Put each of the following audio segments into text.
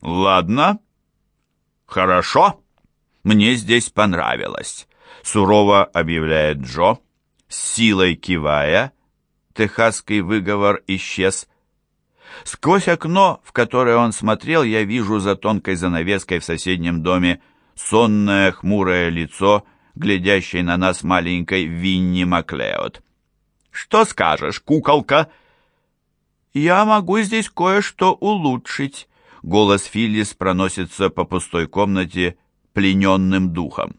Ладно. Хорошо. Мне здесь понравилось. Сурово объявляет Джо, силой кивая. Техасский выговор исчез. Сквозь окно, в которое он смотрел, я вижу за тонкой занавеской в соседнем доме сонное хмурое лицо, глядящей на нас маленькой Винни Маклеод. «Что скажешь, куколка?» «Я могу здесь кое-что улучшить», — голос Филлис проносится по пустой комнате плененным духом.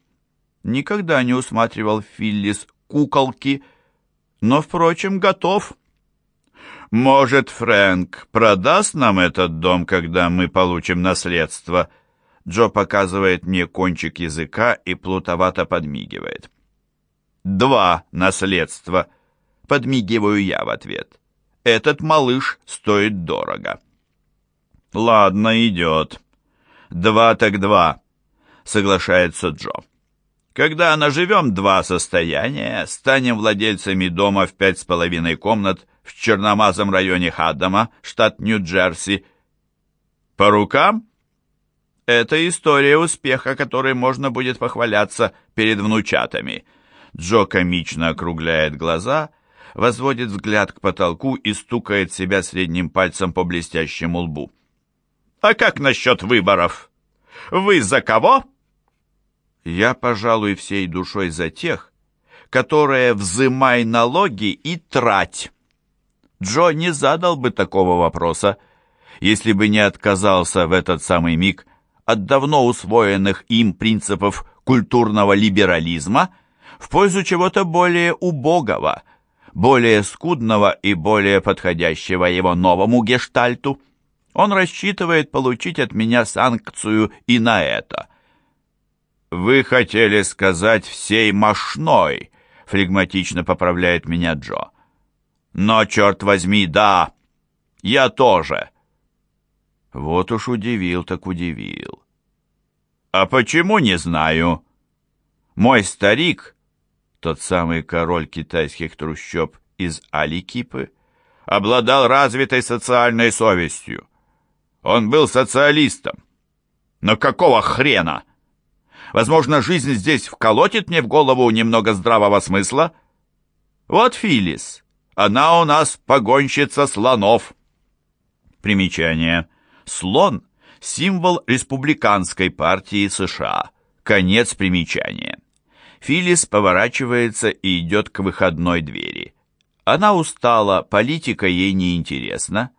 Никогда не усматривал Филлис куколки, но, впрочем, готов. «Может, Фрэнк продаст нам этот дом, когда мы получим наследство?» Джо показывает мне кончик языка и плутовато подмигивает. «Два наследства!» — подмигиваю я в ответ. «Этот малыш стоит дорого». «Ладно, идет. Два так два», — соглашается Джо. «Когда наживем два состояния, станем владельцами дома в пять с половиной комнат в черномазом районе Хаддама, штат Нью-Джерси. По рукам?» Это история успеха, которой можно будет похваляться перед внучатами. Джо комично округляет глаза, возводит взгляд к потолку и стукает себя средним пальцем по блестящему лбу. «А как насчет выборов? Вы за кого?» «Я, пожалуй, всей душой за тех, которые взымай налоги и трать». Джо не задал бы такого вопроса, если бы не отказался в этот самый миг от давно усвоенных им принципов культурного либерализма в пользу чего-то более убогого, более скудного и более подходящего его новому гештальту. Он рассчитывает получить от меня санкцию и на это. «Вы хотели сказать всей мошной», — флегматично поправляет меня Джо. «Но, черт возьми, да, я тоже». Вот уж удивил так удивил. А почему, не знаю. Мой старик, тот самый король китайских трущоб из Аликипы, обладал развитой социальной совестью. Он был социалистом. Но какого хрена? Возможно, жизнь здесь вколотит мне в голову немного здравого смысла? Вот Филис. Она у нас погонщица слонов. Примечание. Слон – символ республиканской партии США. Конец примечания. Филлис поворачивается и идет к выходной двери. Она устала, политика ей не интересна,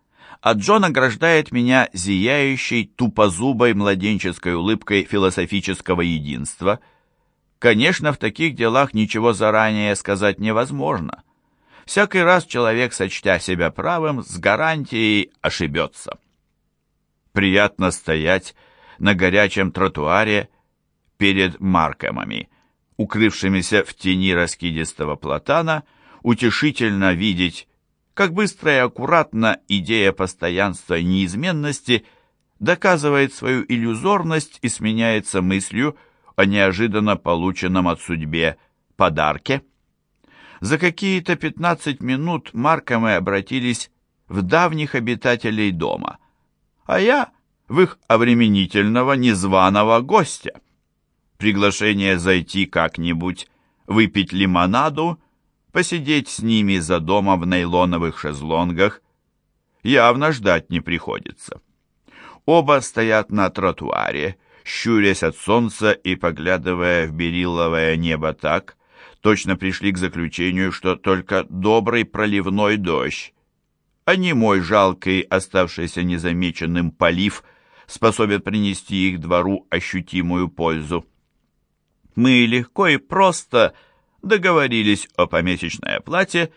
а Джон ограждает меня зияющей тупозубой младенческой улыбкой философического единства. Конечно, в таких делах ничего заранее сказать невозможно. Всякий раз человек, сочтя себя правым, с гарантией ошибется. Приятно стоять на горячем тротуаре перед Маркомами, укрывшимися в тени раскидистого платана, утешительно видеть, как быстро и аккуратно идея постоянства и неизменности доказывает свою иллюзорность и сменяется мыслью о неожиданно полученном от судьбе подарке. За какие-то 15 минут Маркомы обратились в давних обитателей дома – а я в их обременительного незваного гостя. Приглашение зайти как-нибудь, выпить лимонаду, посидеть с ними за домом в нейлоновых шезлонгах явно ждать не приходится. Оба стоят на тротуаре, щурясь от солнца и поглядывая в берилловое небо так, точно пришли к заключению, что только добрый проливной дождь а не мой жалкий, оставшийся незамеченным полив, способен принести их двору ощутимую пользу. Мы легко и просто договорились о помесячной оплате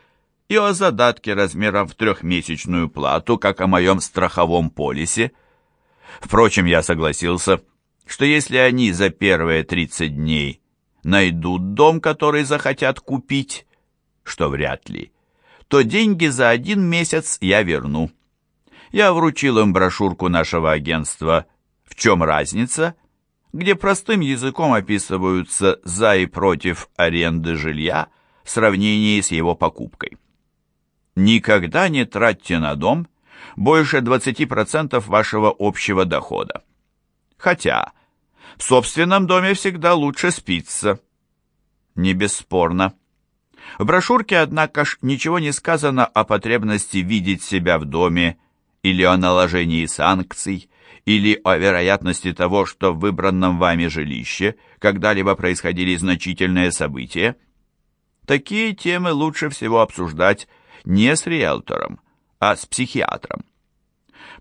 и о задатке размером в трехмесячную плату, как о моем страховом полисе. Впрочем, я согласился, что если они за первые 30 дней найдут дом, который захотят купить, что вряд ли, то деньги за один месяц я верну. Я вручил им брошюрку нашего агентства «В чем разница?», где простым языком описываются «за и против аренды жилья» в сравнении с его покупкой. Никогда не тратьте на дом больше 20% вашего общего дохода. Хотя в собственном доме всегда лучше спиться. Не бесспорно. В брошюрке, однако ж, ничего не сказано о потребности видеть себя в доме или о наложении санкций, или о вероятности того, что в выбранном вами жилище когда-либо происходили значительные события. Такие темы лучше всего обсуждать не с риэлтором, а с психиатром.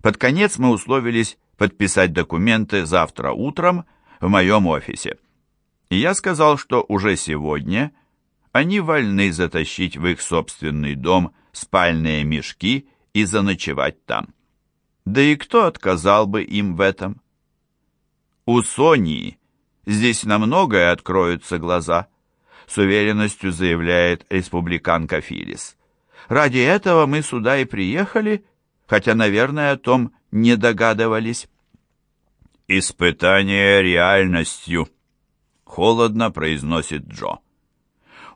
Под конец мы условились подписать документы завтра утром в моем офисе. И я сказал, что уже сегодня они вольны затащить в их собственный дом спальные мешки и заночевать там. Да и кто отказал бы им в этом? У Сони здесь на многое откроются глаза, с уверенностью заявляет республиканка Филис. Ради этого мы сюда и приехали, хотя, наверное, о том не догадывались. «Испытание реальностью», — холодно произносит Джо.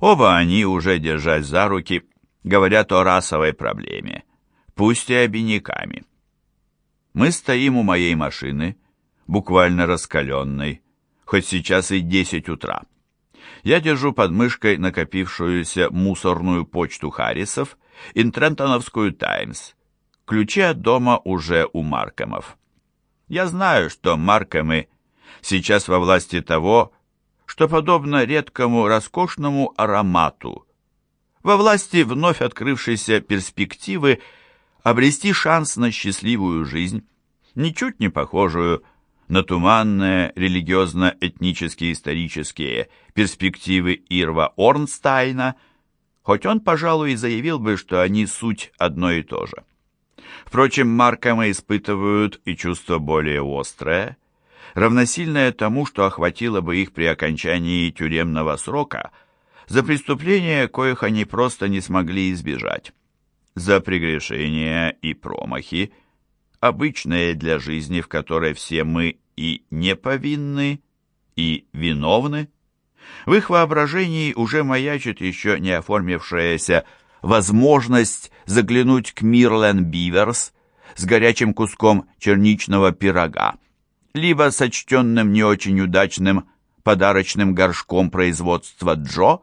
Оба они, уже держась за руки, говорят о расовой проблеме, пусть и обиняками. Мы стоим у моей машины, буквально раскаленной, хоть сейчас и десять утра. Я держу под мышкой накопившуюся мусорную почту Харрисов и Трентоновскую «Таймс». Ключи от дома уже у Маркомов. Я знаю, что Маркомы сейчас во власти того, что подобно редкому роскошному аромату, во власти вновь открывшейся перспективы обрести шанс на счастливую жизнь, ничуть не похожую на туманные религиозно-этнические исторические перспективы Ирва Орнстайна, хоть он, пожалуй, и заявил бы, что они суть одно и то же. Впрочем, Маркомы испытывают и чувство более острое, равносильное тому, что охватило бы их при окончании тюремного срока за преступления, коих они просто не смогли избежать, за прегрешения и промахи, обычные для жизни, в которой все мы и не повинны, и виновны. В их воображении уже маячит еще не оформившаяся возможность заглянуть к Мирлен Биверс с горячим куском черничного пирога, либо сочтенным не очень удачным подарочным горшком производства Джо,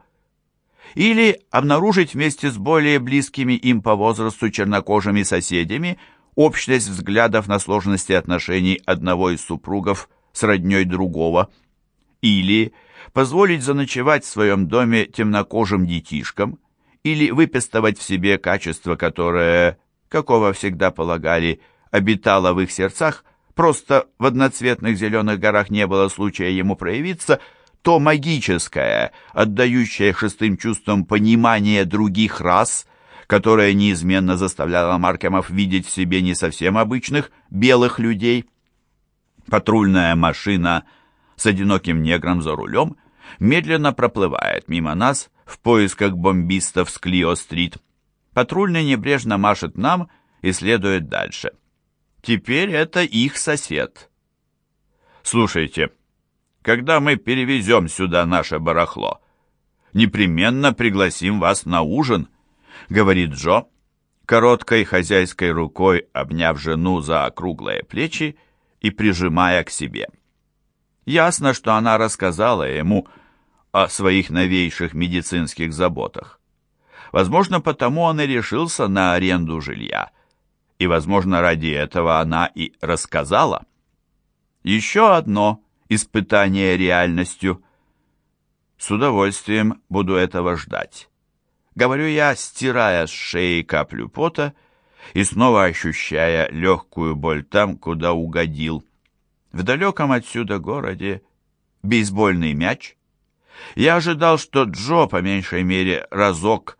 или обнаружить вместе с более близкими им по возрасту чернокожими соседями общность взглядов на сложности отношений одного из супругов с родней другого, или позволить заночевать в своем доме темнокожим детишкам, или выпестовать в себе качество, которое, какого всегда полагали, обитало в их сердцах, просто в одноцветных зеленых горах не было случая ему проявиться, то магическое, отдающее шестым чувствам понимание других рас, которое неизменно заставляло Маркемов видеть в себе не совсем обычных белых людей. Патрульная машина с одиноким негром за рулем медленно проплывает мимо нас, в поисках бомбистов с Клио-стрит. Патрульный небрежно машет нам и следует дальше. Теперь это их сосед. Слушайте, когда мы перевезем сюда наше барахло, непременно пригласим вас на ужин, говорит Джо, короткой хозяйской рукой обняв жену за округлые плечи и прижимая к себе. Ясно, что она рассказала ему, о своих новейших медицинских заботах. Возможно, потому он и решился на аренду жилья. И, возможно, ради этого она и рассказала. Еще одно испытание реальностью. С удовольствием буду этого ждать. Говорю я, стирая с шеи каплю пота и снова ощущая легкую боль там, куда угодил. В далеком отсюда городе бейсбольный мяч — я ожидал, что Джо, по меньшей мере, разок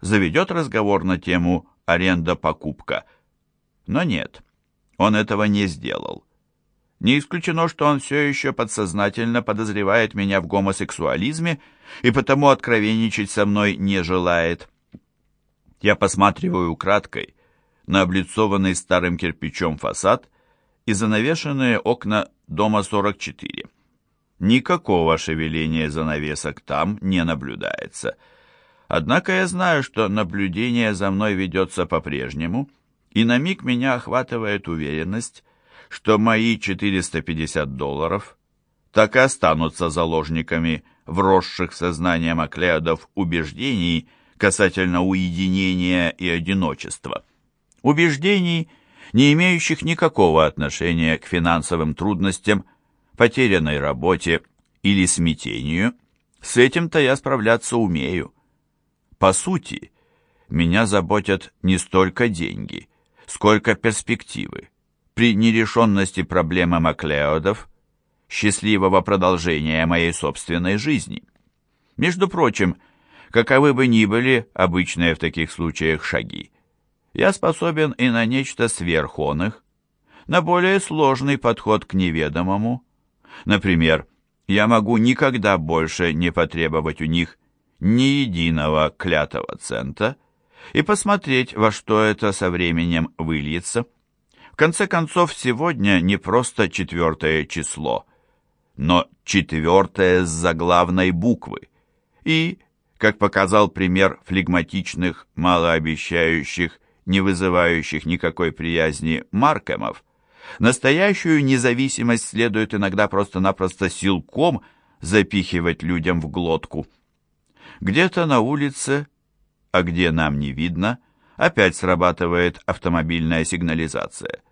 заведет разговор на тему аренда-покупка. Но нет, он этого не сделал. Не исключено, что он все еще подсознательно подозревает меня в гомосексуализме и потому откровенничать со мной не желает. Я посматриваю украдкой на облицованный старым кирпичом фасад и занавешенные окна дома 44. Никакого шевеления занавесок там не наблюдается. Однако я знаю, что наблюдение за мной ведется по-прежнему, и на миг меня охватывает уверенность, что мои 450 долларов так и останутся заложниками вросших в сознание Маклеодов убеждений касательно уединения и одиночества. Убеждений, не имеющих никакого отношения к финансовым трудностям, потерянной работе или смятению, с этим-то я справляться умею. По сути, меня заботят не столько деньги, сколько перспективы. При нерешенности проблемы Маклеодов, счастливого продолжения моей собственной жизни. Между прочим, каковы бы ни были обычные в таких случаях шаги, я способен и на нечто сверхоных, на более сложный подход к неведомому. Например, я могу никогда больше не потребовать у них ни единого клятого цента и посмотреть, во что это со временем выльется. Конце концов, сегодня не просто четвертое число, но четвертое с заглавной буквы. И, как показал пример флегматичных, малообещающих, не вызывающих никакой приязни Маркемов, Настоящую независимость следует иногда просто-напросто силком запихивать людям в глотку. Где-то на улице, а где нам не видно, опять срабатывает автомобильная сигнализация.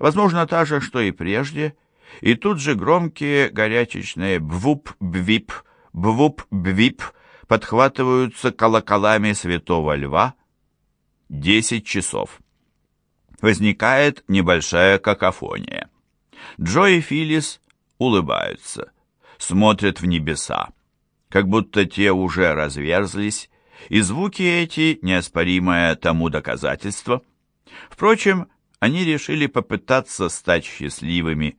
Возможно, та же, что и прежде, и тут же громкие горячечные бвуп-бвип, бвуп-бвип подхватываются колоколами святого льва. Десять часов возникает небольшая какофония. Джо и Филлис улыбаются, смотрят в небеса, как будто те уже разверзлись, и звуки эти – неоспоримое тому доказательство. Впрочем, они решили попытаться стать счастливыми,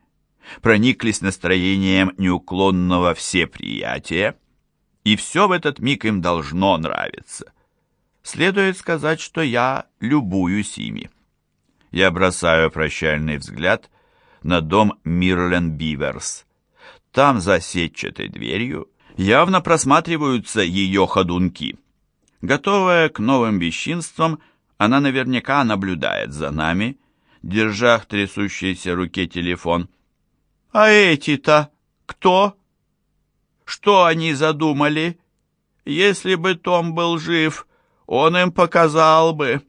прониклись настроением неуклонного всеприятия, и все в этот миг им должно нравиться. Следует сказать, что я любуюсь ими я бросаю прощальный взгляд на дом Мирлен Биверс. Там, за сетчатой дверью, явно просматриваются ее ходунки. Готовая к новым бесчинствам, она наверняка наблюдает за нами, держа в трясущейся руке телефон. «А эти-то кто? Что они задумали? Если бы Том был жив, он им показал бы».